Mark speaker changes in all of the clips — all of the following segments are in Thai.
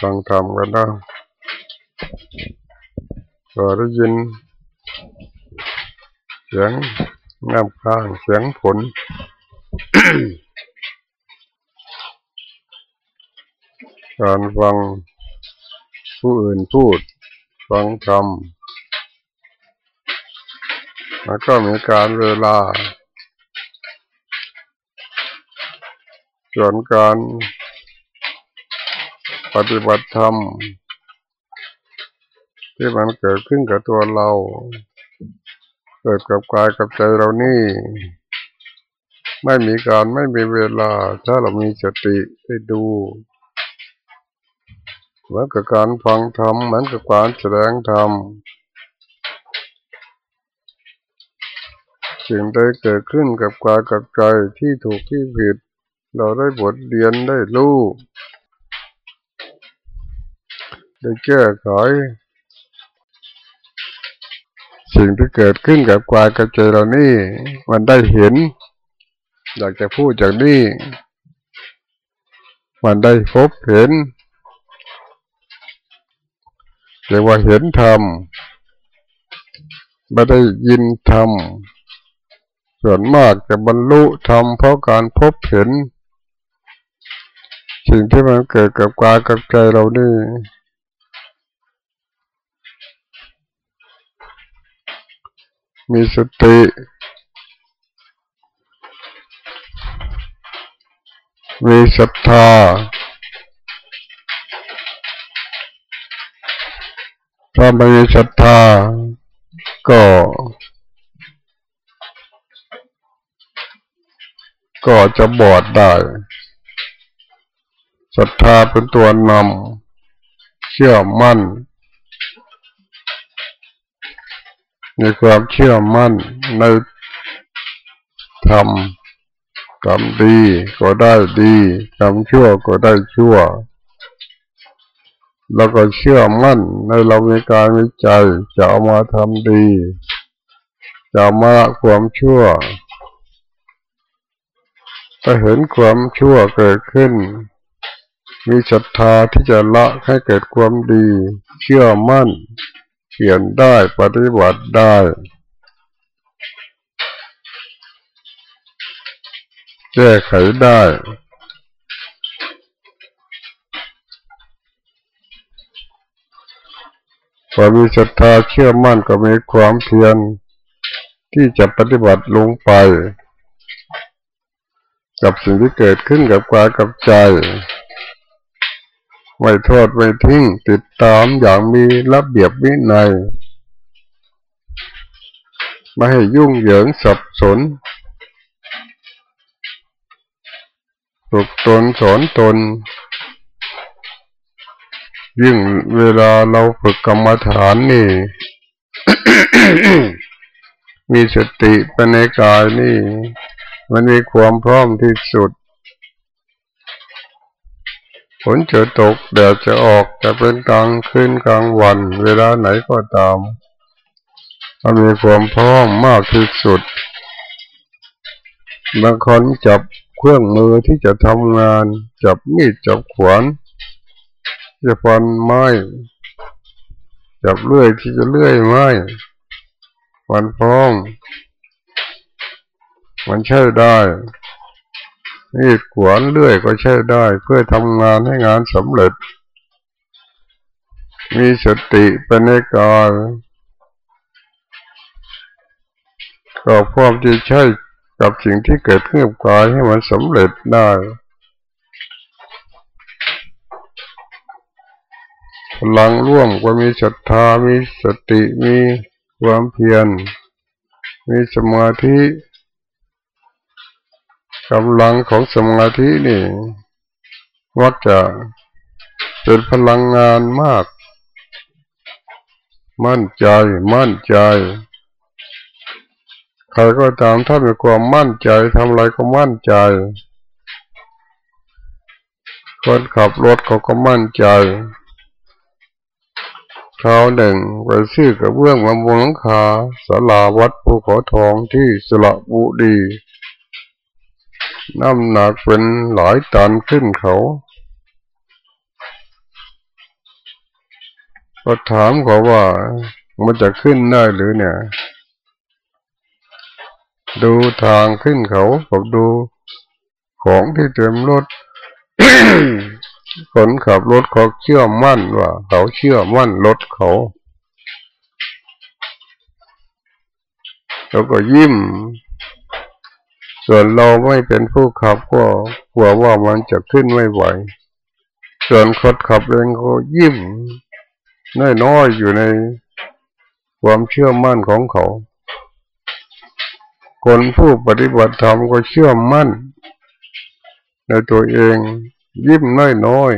Speaker 1: ฟังธรรมกันนะก็ได้ยิน เสียงน้ำข้างเสียงฝนการฟังผู้อื่นพูด ฟังธรรมแล้วก็มีการเวลาส่วนการ ฏิบัติธรรมที่มันเกิดขึ้นกับตัวเรา เกิดกับกายกับใจเรานี่ ไม่มีการไม่มีเวลา ถ้าเรามีสติได้ดูเหมือนกับการฟังธรรมเหมือนกับการแสดงธรรมสิ่งใดเกิดขึ้นกับกายกับใจที่ถูกที่ผิด เราได้บทเรียนได้รู้ ได้แก้ไขสิ่งที่เกิดขึ้นกับกายกับใจเรานี่ มันได้เห็น อยากจะพูดจากนี้ มันได้พบเห็นเรียกว่าเห็นธรรมไม่ได้ยินธรรมส่วนมากจะบรรลุธรรมเพราะการพบเห็น สิ่งที่มันเกิดกับกายกับใจเรานี่ มีสติมีศรัทธาถ้าไม่มีศรัทธาก็ ก็จะบอดได้ศรัทธาเป็นตัวนำเชื่อมั่น มีความเชื่อมั่นในธรรมทำดีก็ได้ดีทำชั่วก็ได้ชั่ว แล้วก็เชื่อมั่นในเรามีการวิจัยจะเอามาทำดี จะมาความชั่วถ้าเห็นความชั่วเกิดขึ้น มีศรัทธาที่จะละให้เกิดความดี เชื่อมั่น เขียนได้ปฏิบัติได้ แก้ไขได้ พอมีศรัทธาเชื่อมั่นก็มีความเพียรที่จะปฏิบัติลงไป กับสิ่งที่เกิดขึ้นกับกายกับใจ ไม่โทษไม่ทิ้งติดตามอย่างมีระเบียบวินัยไม่ให้ยุ่งเหยิงสับสนฝึกตนสอนตน ยิ่งเวลาเราฝึกกรรมฐานนี่ มีสติเป็นในกายนี่ มันมีความพร้อมที่สุด ฝนจะตกแดดจะออกจะเป็นกลางคืนกลางวัน เวลาไหนก็ตามมันมีความพร้อมมากที่สุดบางคนจับเครื่องมือที่จะทำงาน จับมีดจับขวานจะฟันไม้ จับเลื่อยที่จะเลื่อยไม้ฟันพร้อมมันใช่ได้ มีดขวานเลื่อยก็ใช่ได้ เพื่อทำงานให้งานสำเร็จ มีสติเป็นในกายก็พร้อมที่ใช้กับสิ่งที่เกิดขึ้นกับกายให้มันสำเร็จได้พลังร่วมก็มีศรัทธา มีสติ มีความเพียร มีสมาธิ กำลังของสมาธินี่วัดจะเป็นพลังงานมาก มั่นใจ มั่นใจ ใครก็ตามถ้ามีความมั่นใจทำอะไรก็มั่นใจ คนขับรถเขาก็มั่นใจคราวหนึ่งไปซื้อกับเบื้องมาบนหลังคาสลาวัดภูเขาทองที่สระบุรี น้ำหนักเป็นหลายตันขึ้นเขาก็ถามเขาว่ามันจะขึ้นได้หรือเนี่ย ดูทางขึ้นเขากับดูของที่เตรียมรถคนขับรถเขาเชื่อมั่นว่า เขาเชื่อมั่นรถเขาแล้วก็ยิ้ม ส่วนเราไม่เป็นผู้ขับก็กลัวว่ามันจะขึ้นไม่ไหว ส่วนคนขับเองก็ยิ้มน้อยๆอยู่ในความเชื่อมั่นของเขา คนผู้ปฏิบัติธรรมก็เชื่อมั่น ในตัวเองยิ้มน้อย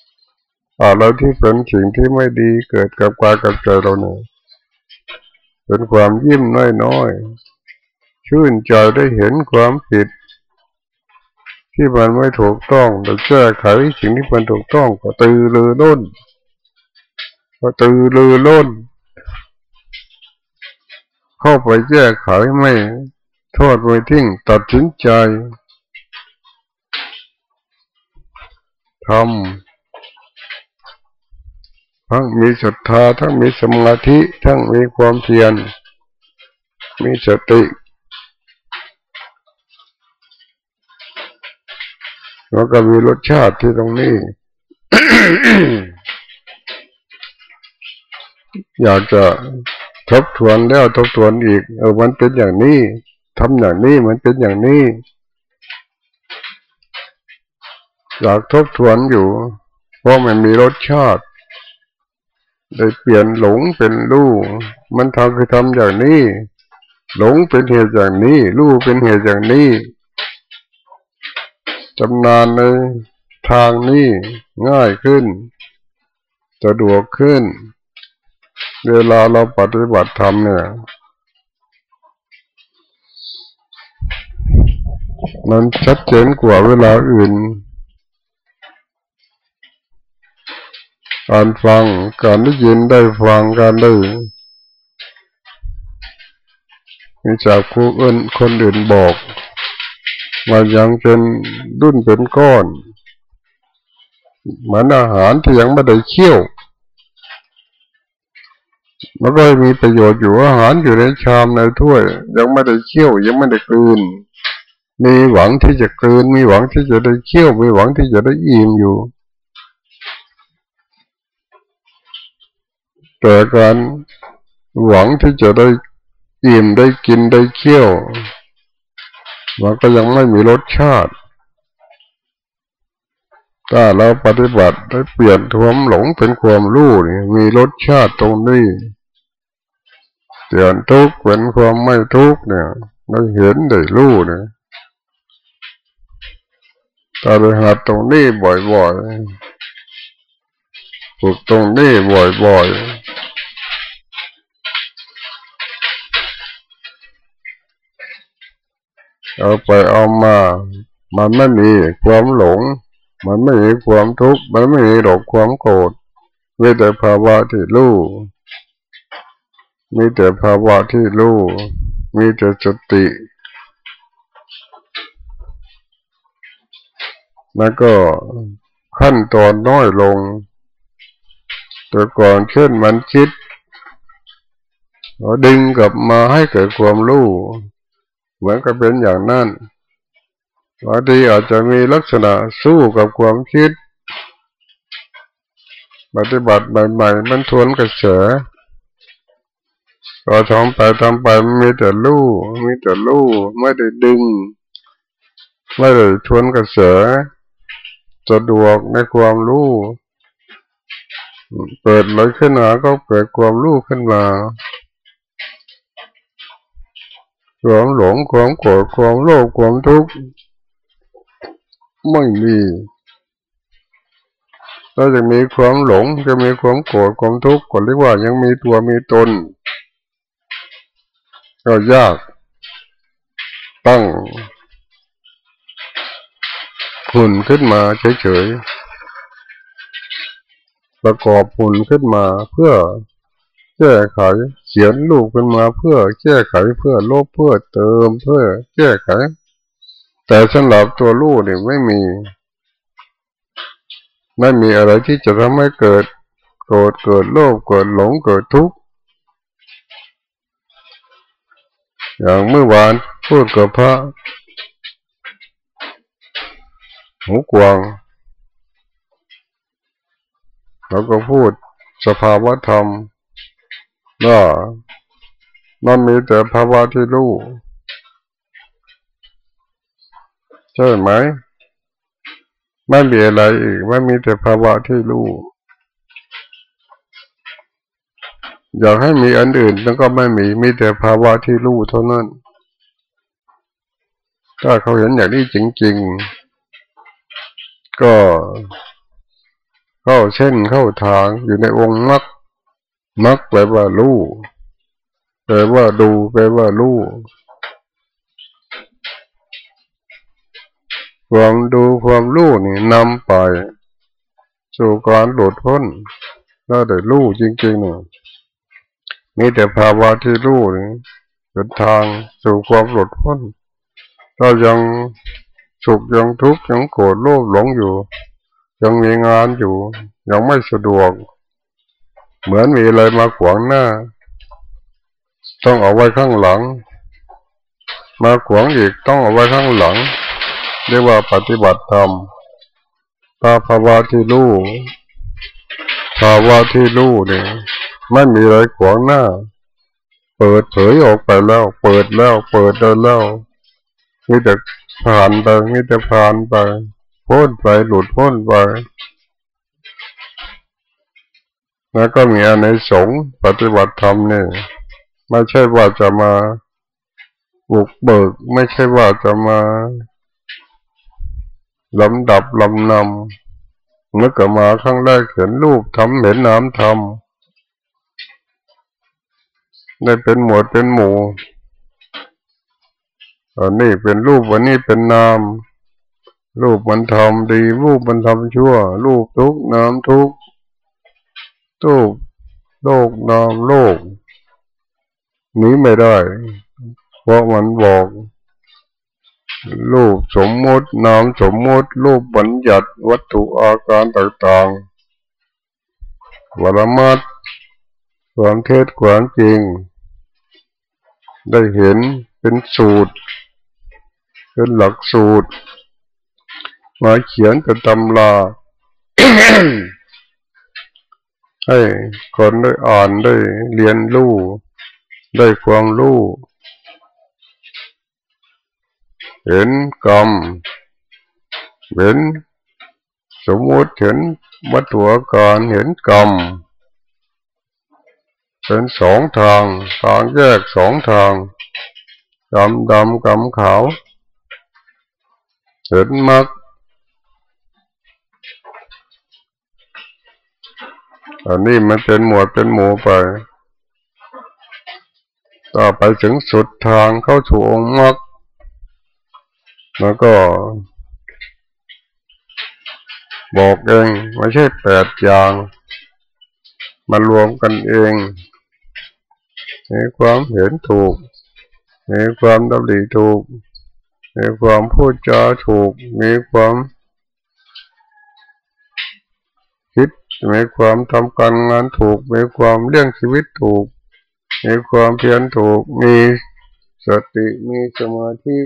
Speaker 1: ๆอะไรที่เป็นสิ่งที่ไม่ดีเกิดกับกายกับใจเราเนี่ยเป็นความยิ้มน้อยๆ ชื่นใจได้เห็นความผิด ที่มันไม่ถูกต้องแต่แก้ไขสิ่งที่มันถูกต้องก็ตือรือร้นก็ตือรือร้น เข้าไปแก้ไขไม่โทษไม่ทิ้งตัดสินใจทำทั้งมีศรัทธาทั้งมีสมาธิ ทั้งมีความเพียร มีสติ แล้วก็มีรสชาติที่ตรงนี้ อยากจะทบทวนแล้วทบทวนอีก เออมันเป็นอย่างนี้ทำอย่างนี้มันเป็นอย่างนี้ อยากทบทวนอยู่ เพราะมันมีรสชาติได้เปลี่ยนหลงเป็นรู้มันทำคือทำอย่างนี้ หลงเป็นเหตุอย่างนี้ รู้เป็นเหตุอย่างนี้ จำนานในทางนี้ง่ายขึ้น สะดวกขึ้น เวลาเราปฏิบัติธรรมเนี่ยมันชัดเจนกว่าเวลาอื่น การฟัง การได้ยินได้ฟังการได้มีจากผู้อื่นคนอื่นบอก มายังเป็นดุนเป็นก้อนเหมือนอาหารที่ยังไม่ได้เคี่ยวมันก็มีประโยชน์อยู่อาหารอยู่ในชามในถ้วย ยังไม่ได้เคี่ยวยังไม่ได้กลืน มีหวังที่จะกลืน มีหวังที่จะได้เคี่ยวมีหวังที่จะได้อิ่มอยู่ แต่การหวังที่จะได้อิ่มได้กินได้เคี่ยว มันก็ยังไม่มีรสชาติ ถ้าเราปฏิบัติได้เปลี่ยนความหลงเป็นความรู้นี่มีรสชาติตรงนี้เปลี่ยนทุกข์เป็นความไม่ทุกข์เนี่ยเราเห็นได้รู้เนี่ยถ้าเราหัดตรงนี้บ่อยๆฝึกตรงนี้บ่อยๆ เอาไปเอามา มันไม่มีความหลง มันไม่มีความทุกข์ มันไม่มีหลงความโกรธมีแต่ภาวะที่รู้ มีแต่ภาวะที่รู้ มีแต่สติแล้วก็ขั้นตอนน้อยลง แต่ก่อนเช่นมันคิดเราดึงกลับมาให้เกิดความรู้ เหมือนกับเป็นอย่างนั้นบางทีอาจจะมีลักษณะสู้กับความคิด ปฏิบัติใหม่ๆมันทวนกระแสพอทำไปทำไปมีแต่ลู่มีแต่ลู่ไม่ได้ดึง ไม่ได้ทวนกระแสสะดวกในความรู้เปิดเลยขึ้นมาก็เกิดความรู้ขึ้นมา ความหลงความโกรธความโลภความทุกข์ไม่มีถ้าจะมีความหลงจะมีความโกรธความทุกข์ก็เรียกว่ายังมีตัวมีตนก็ยาก ตั้งหุ่นขึ้นมาเฉยๆประกอบหุ่นขึ้นมาเพื่อ แก้ไข เขียนลูกขึ้นมาเพื่อแก้ไขเพื่อลบเพื่อเติมเพื่อแก้ไข แต่สำหรับตัวลูกเนี่ยไม่มี ไม่มีอะไรที่จะทำให้เกิดโกรธเกิดโลภเกิดหลงเกิดทุกข์อย่างเมื่อวานพูดกับพระหูกวางเราก็พูดสภาวะธรรม ว่ามันมีแต่ภาวะที่รู้ใช่ไหมไม่มีอะไรอีกไม่มีแต่ภาวะที่รู้อยากให้มีอันอื่นแล้วก็ไม่มีมีแต่ภาวะที่รู้เท่านั้น ถ้าเขาเห็นอย่างนี้จริง ๆ ก็เข้าเช่นเข้าทางอยู่ในองค์มรรค มรรคแปลว่ารู้แปลว่าดูแปลว่ารู้ความดูความรู้นี่นำไปสู่การหลุดพ้นถ้าได้รู้จริงๆเนี่ยมีแต่ภาวะที่รู้นี่เป็นทางสู่ความหลุดพ้นเรายังสุขยังทุกข์ยังโกรธโลภหลงอยู่ ยังมีงานอยู่ ยังไม่สะดวก เหมือนมีอะไรมาขวางหน้า ต้องเอาไว้ข้างหลัง มาขวางอีกต้องเอาไว้ข้างหลัง เรียกว่าปฏิบัติธรรมตาภาวะที่รู้ภาวะที่รู้เนี่ยไม่มีอะไรขวางหน้า เปิดเผยออกไปแล้ว เปิดแล้ว เปิดเดินแล้วมีแต่ผ่านไปมีแต่ผ่านไปพ้นไปหลุดพ้นไป แล้วก็มีอันในสงปฏิบัติธรรมเนี่ยไม่ใช่ว่าจะมาบุกเบิก ไม่ใช่ว่าจะมาลำดับลำนำเมื่อก็มาครั้งแรกเห็นรูปทำเห็นน้ำทำได้เป็นหมวดเป็นหมู่อันนี้เป็นรูปวันนี้เป็นนามรูปมันทำดี รูปมันทำชั่ว รูปทุกน้ำทุก ทุกโลกนามโลกหนีไม่ได้ เพราะมันบอกรูปสมมตินามสมมติรูปบัญญัติวัตถุอาการต่างๆวรมัดความเทศความจริง ได้เห็นเป็นสูตร เป็นหลักสูตร มาเขียนเป็นตำรา ให้คนได้อ่านได้เรียนรู้ได้ความรู้เห็นกรรมเห็นสมมติเห็นวัตถุการเห็นกรรมเป็นสองทางทางแยกสองทางกรรมดำกรรมขาวเห็นมรรค อันนี้มันเป็นหมวดเป็นหมู่ไป ต่อไปถึงสุดทางเข้าถูองค์มรรคแล้วก็บอกเองไม่ใช่แปดอย่างมารวมกันเองมีความเห็นถูกมีความดำริถูกมีความพูดจาถูกมีความ คิด มีความทำการงานถูก มีความเลี้ยงชีวิตถูก มีความเพียรถูก มีสติมีสมาธิ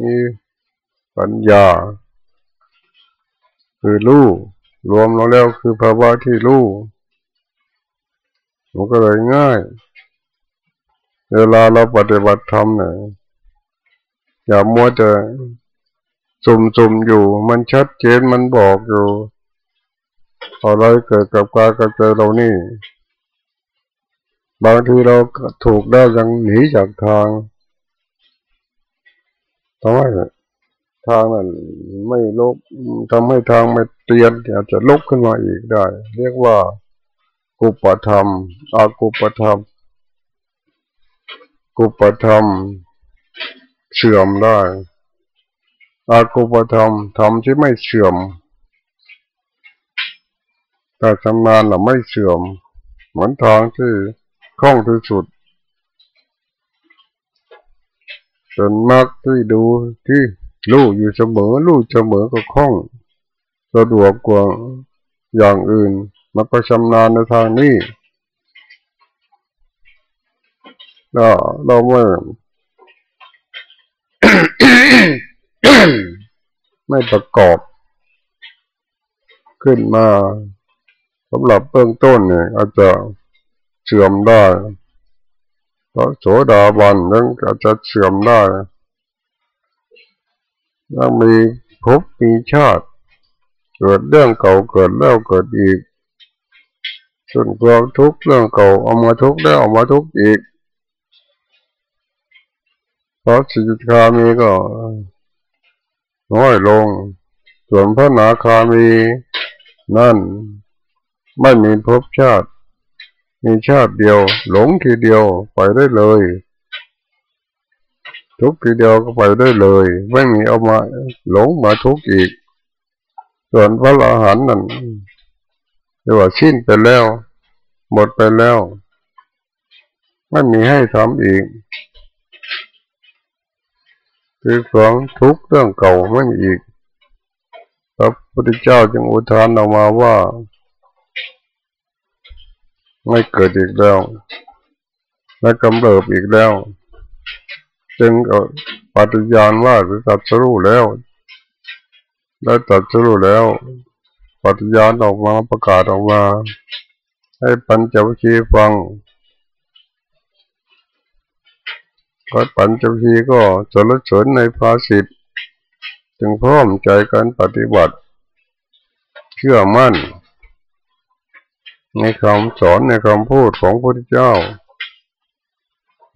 Speaker 1: มีปัญญา คือรู้รวมลงแล้วคือภาวะที่รู้มันก็เลยง่าย เวลาเราปฏิบัติธรรมเนี่ยอย่ามัวแต่สุ่มๆอยู่ มันชัดเจนมันบอกอยู่ อะไรเกิดกับกายกับใจเรานี่ บางทีเราถูกได้ยังหนีจากทางทำให้ทางนั้นไม่ลบทำให้ทางไม่เตียนอาจจะลบขึ้นมาอีกได้ เรียกว่ากุปธรรมอากุปธรรม กุปธรรม เสื่อมได้อากุปธรรมธรรมที่ไม่เสื่อม แต่ชำนาญเราไม่เสื่อม เหมือนทางที่คล่องที่สุดเป็นมากที่ดูที่รู้อยู่เสมอรู้เสมอก็คล่องสะดวกกว่าอย่างอื่นมันก็ชำนาญในทางนี้เราเราไม่ไม่ประกอบขึ้นมา สำหรับเบื้องต้นเนี่ยอาจจะเสื่อมได้เพราะโสดาบันนั้นอาจจะเสื่อมได้ยังมีภพมีชาติ เกิดเรื่องเก่าเกิดแล้วเกิดอีกส่วนความทุกข์เรื่องเก่าเอามาทุกข์แล้วเอามาทุกข์อีกเพราะสิทธามีก็น้อยลง ส่วนพระนาคามีนั่น ไม่มีภพชาติ มีชาติเดียว หลงทีเดียวไปได้เลย ทุกทีเดียวก็ไปได้เลย ไม่มีเอามาหลงมาทุกอีก ส่วนพระอรหันต์นั่นเรียกว่าสิ้นไปแล้ว หมดไปแล้ว ไม่มีให้ทำอีกคือของทุกเรื่องเก่าไม่มีอีกพระพุทธเจ้าจึงอุทานออกมาว่า ไม่เกิดอีกแล้ว และกำเริบอีกแล้ว จึงปฏิญาณว่าหรือตัดสู้แล้ว แล้ตัดสู้แล้วปฏิญาณออกมาประกาศออกมา ให้ปัญจวัคคีย์ฟังก็ปัญจวัคคีย์ก็สรรเสริญในภาสิทธิ์จึงพร้อมใจกันปฏิบัติ เชื่อมั่น ในคำสอนในคำพูดของพระพุทธเจ้า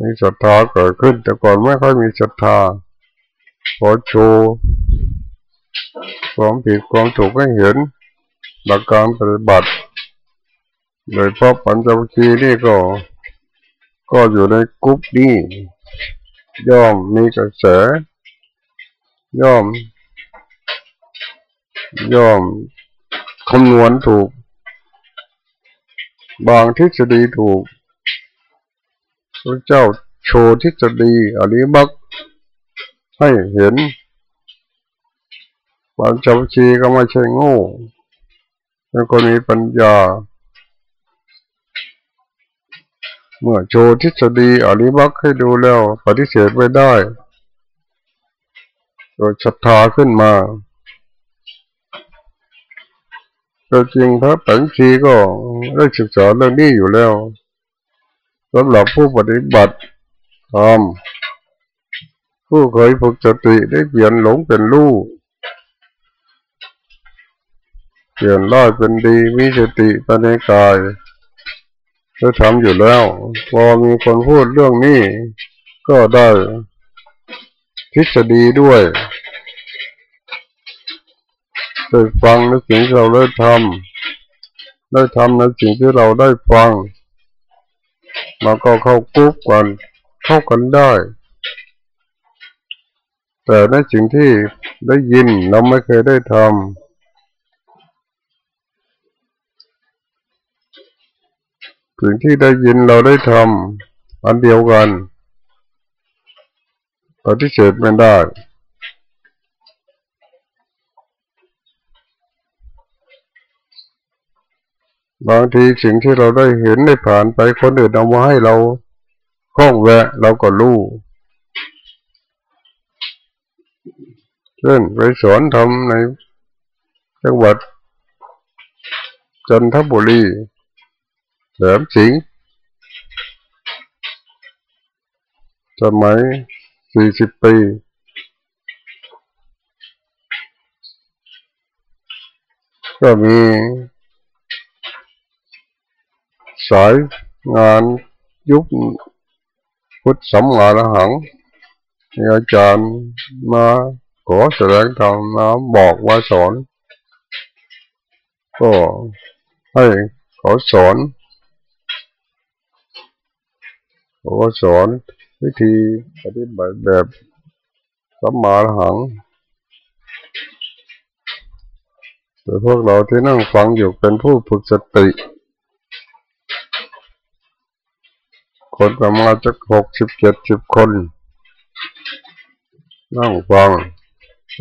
Speaker 1: มีศรัทธาเกิดขึ้น แต่ก่อนไม่ค่อยมีศรัทธาพอโชว์ความผิดความถูกให้เห็น หลักการปฏิบัติ โดยพราะปัญจวัคคีย์นี่ก็ ก็อยู่ในกรุ๊ปนี้ย่อมมีกระแสย่อมย่อมคำนวณถูก บางทฤษฎีถูกพระเจ้าโชว์ทฤษฎีอริบักให้เห็นบางจำชีก็ไม่ใช่โง่เป็นคนมีปัญญา เมื่อโชว์ทฤษฎีอริบักให้ดูแล้ว ปฏิเสธไม่ได้โดยศรัทธาขึ้นมา ก็จริงพระปัญชีก็ได้ศึกษาเรื่องนี้อยู่แล้วสำหรับผู้ปฏิบัติทำผู้เคยฝึกสติได้เปลี่ยนหลงเป็นรู้เปลี่ยนร้อยเป็นดีมีสติภายในกายจะทำอยู่แล้ว พอมีคนพูดเรื่องนี้ ก็ได้ทฤษฎีด้วย ได้ฟังในสิ่งที่เราได้ทำได้ทำในสิ่งที่เราได้ฟังมันก็เข้ากุ๊กกันเข้ากันได้ แต่ในสิ่งที่ได้ยินเราไม่เคยได้ทำสิ่งที่ได้ยินเราได้ทำอันเดียวกันปฏิเสธไม่ได้ บางทีสิ่งที่เราได้เห็นได้ผ่านไปคนอื่นเอามาให้เราคล้องแวะเราก็รู้เช่นไปสอนทำในจังหวัดจันทบุรีแหลมสิงสมัยสี่สิบปีก็มี สายงานยุคพุทธสมงานหังมีอาจารย์มาขอแสดงธรรมมาบอกว่าสอน ก็ให้ขอสอนขอสอนวิธีปฏิบัติแบบสมมาหังแต่พวกเราที่นั่งฟังอยู่เป็นผู้ฝึกสติ คนประมาณจะหกสิบเจ็ดสิบคนนั่งฟัง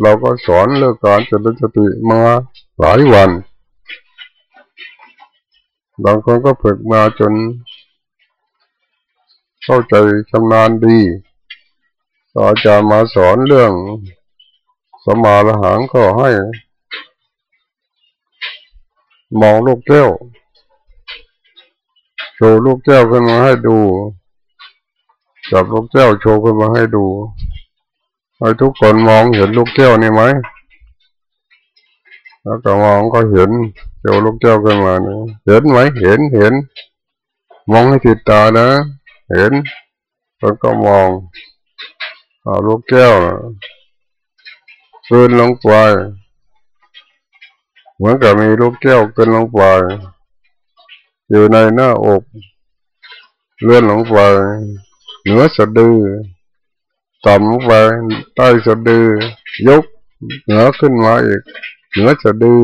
Speaker 1: เราก็สอนเรื่องการเจริญสติมาหลายวันบางคนก็ฝึกมาจน เข้าใจชำนาญดีอาจารย์มาสอนเรื่องสมาลหังก็ให้ มองลูกแก้ว ชว์ลูกแก้วขึ้นมาให้ดูจับลูกแก้วโชว์ขึ้นมาให้ดูให้ทุกคนมองเห็นลูกแก้วนี่ไหมแล้วก็มองก็เห็นโชว์ลูกแก้วขึ้นมาเนี่ยเห็นไหมเห็นเห็น มองให้ติดตานะ เห็นแล้วก็มองเอาลูกแก้วเกินลงไปเหมือนกับมีลูกแก้วเกินลงไป อยู่ในหน้าอกเลื่อนลงไปเหนือสะดือต่ำลงไปใต้สะดือยกเหนือขึ้นมาอีกเหนือสะดือ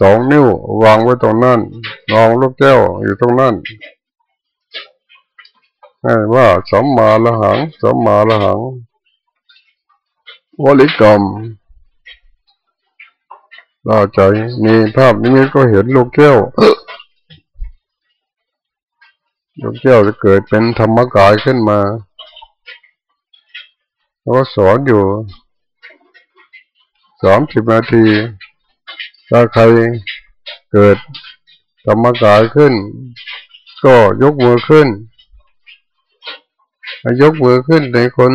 Speaker 1: สองนิ้ววางไว้ตรงนั้นมองลูกแก้วอยู่ตรงนั้นให้ว่าสมมาละหังสมมาละหังวลิกรรมเราใจมีภาพนี้ก็เห็นลูกแก้ว ลูกแก้วจะเกิดเป็นธรรมกายขึ้นมาเราสอนอยู่สามสิบนาที ถ้าใครเกิดธรรมกายขึ้น ก็ยกมือขึ้น ยกมือขึ้นในคน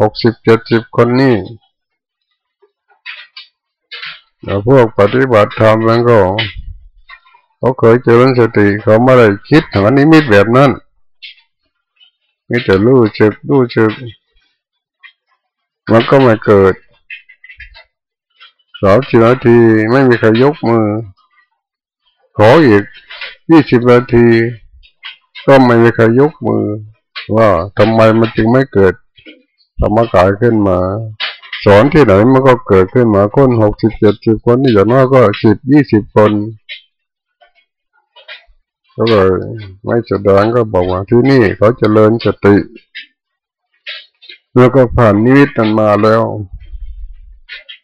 Speaker 1: หกสิบเจ็ดสิบคนนี่แล้วพวกปฏิบัติธรรมมันก็ เขาเคยเจริญสติเขาไม่ได้คิดถึงอันนี้มิตแบบนั้นมีแต่รู้จึกรู้จึกมันก็ไม่เกิดสามสิบนาทีไม่มีใครยกมือ ขออีกยี่สิบนาที ก็ไม่มีใครยกมือ ว่าทำไมมันจึงไม่เกิดธรรมกายขึ้นมา สอนที่ไหนมันก็เกิดขึ้นมาคนหกสิบเจ็ดสิบคนนี่อย่างน้อยก็สิบยี่สิบคน ก็เลยไม่แสดงก็บอกว่าที่นี่เขาจเจริญสติ แล้วก็ผ่านนิมิตนันมาแล้ว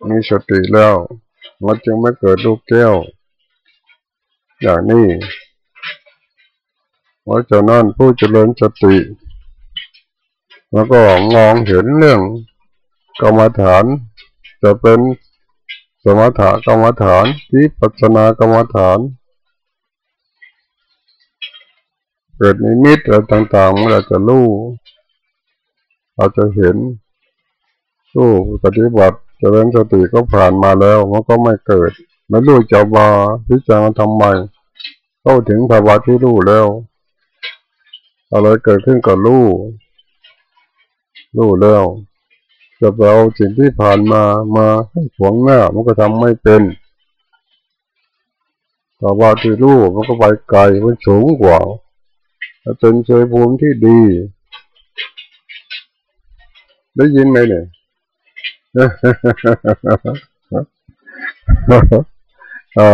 Speaker 1: มีสติแล้วมันจึงไม่เกิดลูกแก้ว อย่างนี้เพราะฉะนั้นผู้เจริญสติ แล้วก็มองเห็นเรื่องกรรมฐาน จะเป็นสมถะกรรมฐานที่ปัจนากรรมฐาน เกิดในมิตรอะไรต่างๆเราจะรู้เราจะเห็นรู้ปฏิบัติจะเป็นสติก็ผ่านมาแล้วมันก็ไม่เกิดไม่รู้จะมาพิจารณาทำไมเข้าถึงภาวะที่รู้แล้ว อะไรเกิดขึ้นกับรู้รู้แล้วจะไปเอาสิ่งที่ผ่านมามาให้ขวงหน้ามันก็ทำไม่เป็นแต่ว่าที่รู้มันก็ไปไกลมันสูงกว่า เป็นเฉยภูมิที่ดี ได้ยินไหมเนี่ยอ่า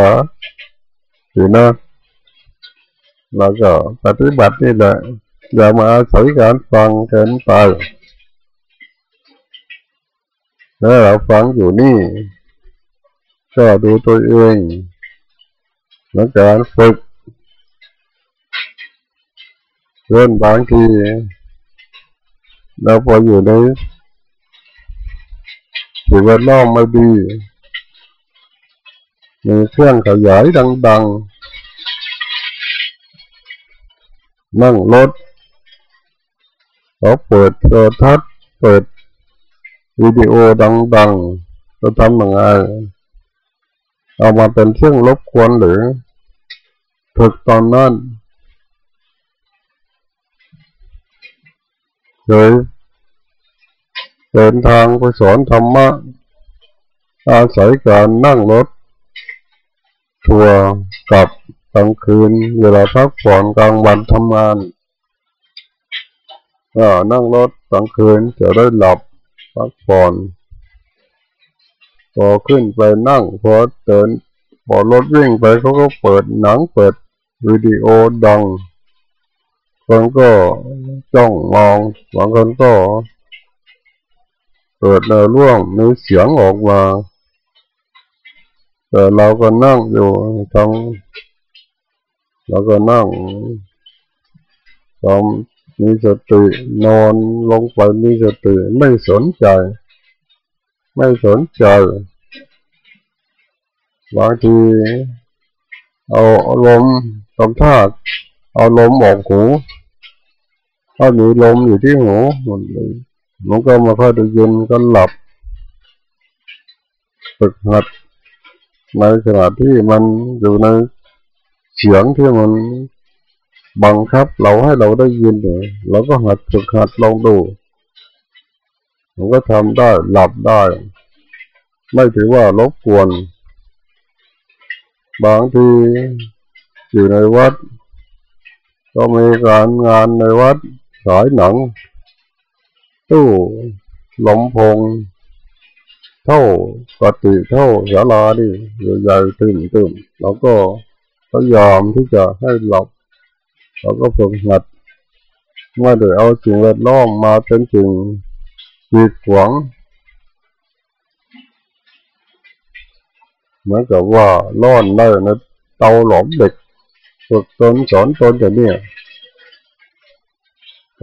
Speaker 1: ทีนะเราก็ปฏิบัตินี่แหละอย่ามาใส่การฟังเกินไปถ้าเราฟังอยู่นี่ ก็ดูตัวเอง แล้วการฝึก เรื่องบางทีเราพออยู่ในสิ่งแวดล้อมไม่ดีมีเครื่องขยายดังๆ นั่งรถเขาเปิดโทรทัศน์เปิดวิดีโอดังๆจะทำยังไงเอามาเป็นเครื่องรบกวนหรือฝึกตอนนั้น เคยเดินทางไปสอนธรรมะ อาศัยการนั่งรถ ทัวร์กับกลางคืน เวลาพักผ่อนกลางวันทำงานก็นั่งรถกลางคืนจะได้หลับพักผ่อนพอขึ้นไปนั่งพอเดินพอรถวิ่งไปเขาก็เปิดหนังเปิดวิดีโอดัง คนก็จ้องมองบางคนก็เปิดแนวร่วงมีเสียงออกมา แต่เราก็นั่งอยู่ทางแล้วก็นั่งทำมีสตินอนลงไปมีสติไม่สนใจ ไม่สนใจบางทีเอาลมทำท่าเอาลมออกหู ถ้ามีลมอยู่ที่หูมันเลยมันก็มาค่อยได้ยินก็หลับฝึกหัดในขณะที่มันอยู่ในเสียงที่มันบังคับเราให้เราได้ยินเนี่ยเราก็หัดฝึกหัดลองดูมันก็ทำได้หลับได้ ไม่ถือว่ารบกวน บางทีอยู่ในวัด ก็มีการงานในวัด สายหนัง ตู้ลมพงเท่าปฏิเท่าสาลาดิใหญ่ๆตื่นตื่นเราก็พยายามที่จะให้หลับเราก็ฝึกหัดไม่ได้เอาสิ่งแวดล้อมมาเป็นสิ่งกีดขวางเหมือนกับว่าล่อนได้นะเตาหลอมเด็กฝึกตนสอนตนอย่างนี้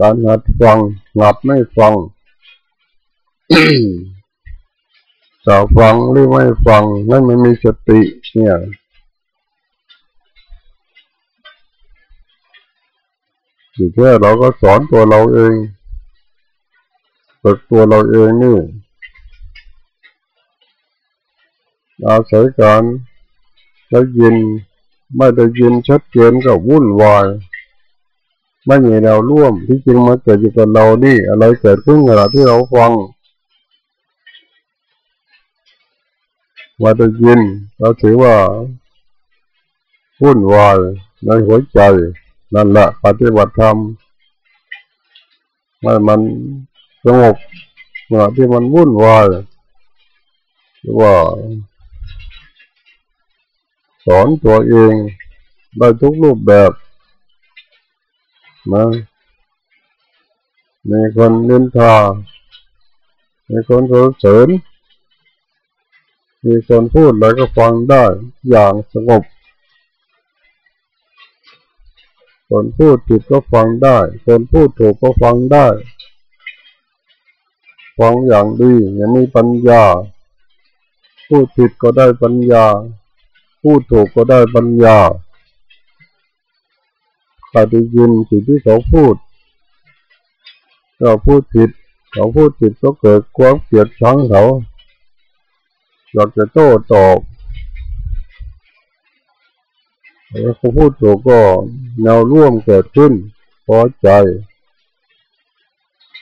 Speaker 1: การหัดฟังหัดไม่ฟังจะฟังหรือไม่ฟังนั่นไม่มีสติเนี่ยอยู่แค่เราก็สอนตัวเราเองฝึกตัวเราเองนี่อาศัยการได้ยินไม่ได้ยินชัดเจนก็วุ่นวาย ไม่มีแนวร่วมที่จริงมันเกิดอยู่กับเรานี่อะไรเกิดขึ้นขณะที่เราฟังมาได้ยินเราถือว่าวุ่นวายในหัวใจนั่นแหละปฏิบัติธรรมไม่มันสงบเมื่อที่มันวุ่นวายหรือว่า สอนตัวเองได้ทุกรูปแบบ นะมีคนเล่นทามีคนสรรเสริญมีคนพูดอะไรก็ฟังได้อย่างสงบ คนพูดผิดก็ฟังได้ คนพูดถูกก็ฟังได้ ฟังอย่างดีย่างมีปัญญา พูดผิดก็ได้ปัญญา พูดถูกก็ได้ปัญญา ใครได้ยินสิ่งที่เขาพูดเราพูดผิดเขาพูดผิดก็เกิดความเกลียดชังเขาอยากจะโต้ตอบแล้วเขาพูดถูกก็แนวร่วมเกิดขึ้นพอใจ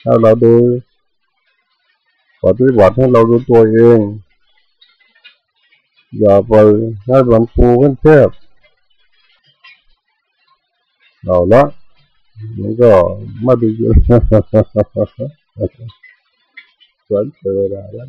Speaker 1: ถ้าเราดูปฏิบัติให้เราดูตัวเอง อย่าไปให้บันฟูกันแคบ เอาละมันก็ไม่ดีเลยสวนเธอได้แล้ว